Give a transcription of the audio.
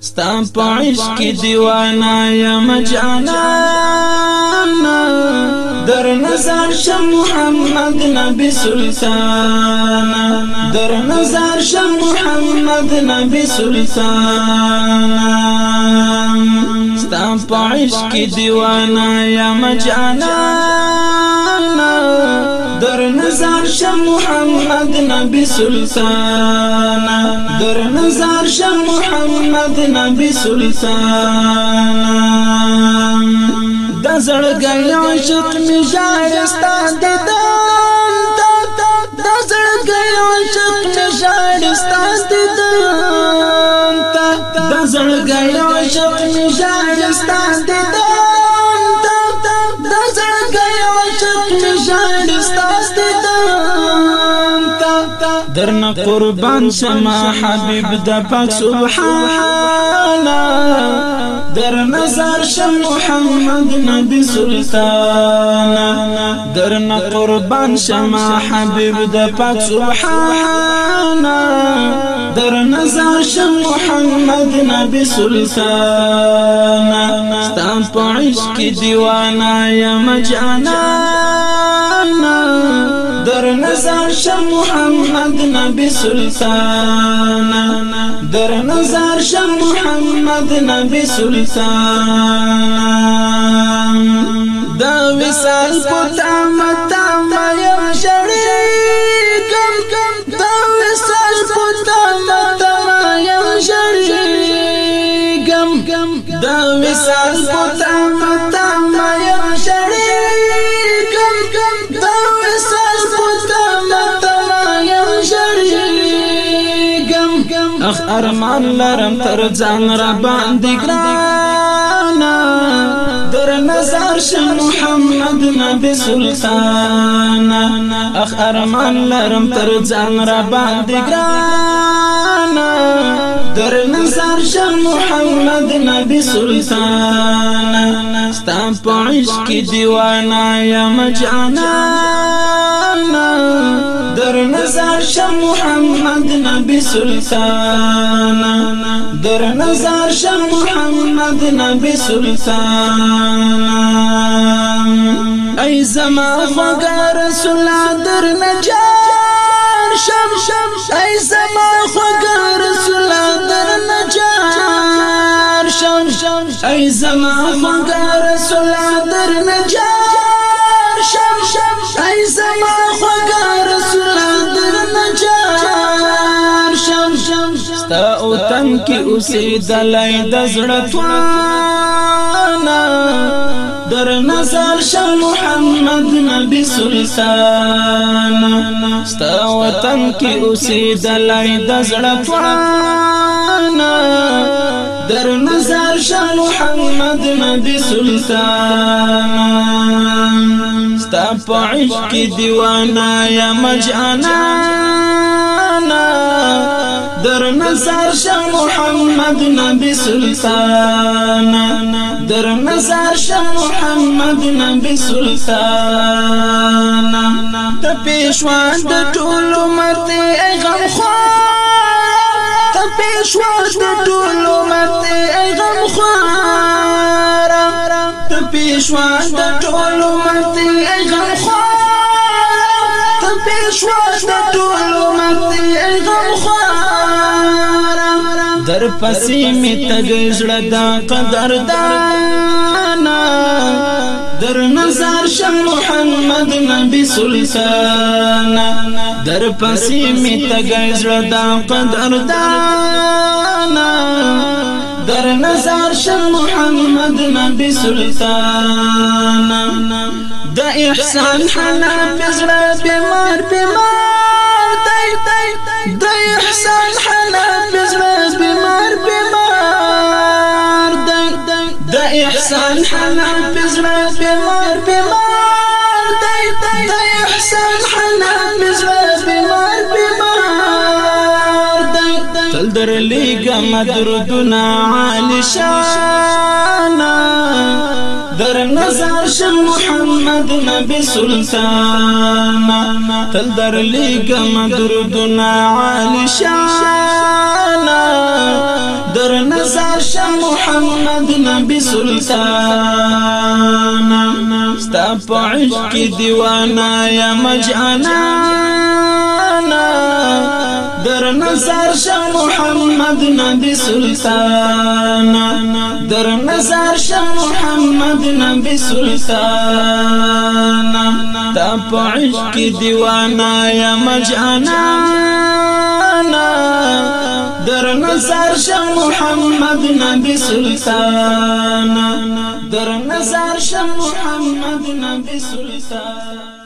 ستام پعش کی دیوانا یم جانا در نظر شم محمد نبی سلطان در نظر شم محمد نبی سلطان ستام پعش کی دیوانا یم جانا نزار شاه محمد نبی سلطان در نزار شاه محمد نبی سلطان د زړګي عاشق می جارستا د دان د زړګي عاشق می جارستا د دان د زړګي عاشق می جارستا د دان درن قربان شما حبیب د پاک سبحانا در نظر شم محمد نبی سلطانا درن قربان شما حبیب د پاک سبحانا در نظر شم محمد نبی سلطان ستان په عشق دیوانا یم جانانا در نظر شم محمد نبی سلطان در نظر شم محمد نبی سلطان دا وصال په تامه تامه یم شړې کم کم دا وصال په تامه تامه یم شړې کم کم دا وصال په تامه تامه اخ ارمان لرم تر ځان را باندې ګرانا در نظر ش محمد نبی سلطان اخ ارمان لرم تر ځان را باندې ګرانا در نظر ش محمد نبی سلطان ستا پعش کی دیوانا یا مجانا در نظر محمد نبی سلطان در نظر شم محمد نبی سلطان ای زمان فقر رسول در شم شم ای ای زما خوږه رسولا در نجار شم شم ای زما خوږه رسولا در نجار شم شم ستا او تن کې اوسېدلی د زړه توانه در نظر شم محمد نبی سلطان ستا وطن کې اوسېدلی د زړه توانه در نظر شاه محمد نبی سلطان ستا په عشق دیوانه یا مجانا در نظر شاه محمد نبی سلطان در نظر شاه محمد نبی سلطان ته پېښوان د ټولو مرته غم خور شوار د ټولو مت ای غم خوار ته پیشوا د ټولو مت ای غم خوار ته پیشوا د ټولو مت ای غم خوار در پسې می تګ زړه دا قدردان محمد نبی سلطان در پسی می تگئی زردا قدر دانا در نظر شم محمد نبی سلطان د احسان حنا بیمار بیمار احسان حنا بیمار بیمار احسان حنا بیمار بیمار مدردنا عالی شانا در نظر شم محمد نبی سلطانا تل در لیگم دردنا عالی شانا در نظر شم محمد نبی سلطانا ستا پا عشق دیوانا یا مجعنانا در نظر شاه محمد نبی سلطان در نظر شاه محمد نبی سلطان تا پعش کی دیوانا یا مجانا در نظر شم محمد نبی سلطان در نظر شم محمد نبی سلطان